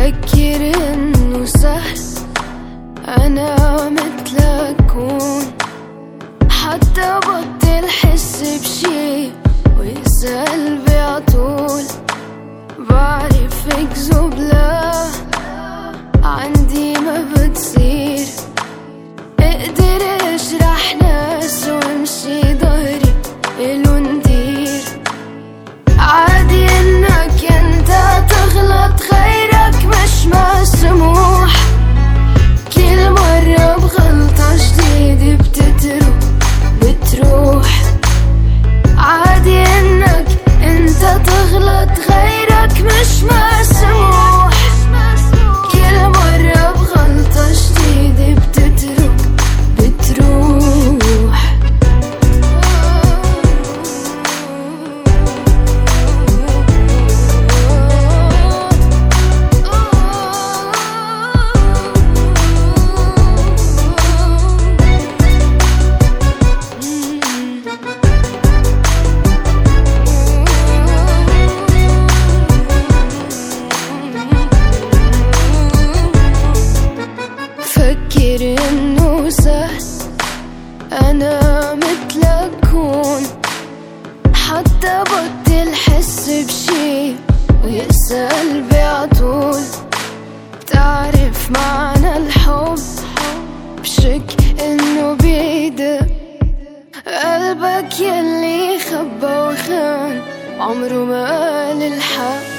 بفكر انه سهل انا مثل اكون حتى بطل حس بشي وقلبي عطول بعرف اكذب لك انا مثلك كون حتى بطل حس بشي ويسأل بعطول. تعرف معنى الحب؟ بشك انه بيدق قلبك يلي خبى وخان، عمره ما قال الحق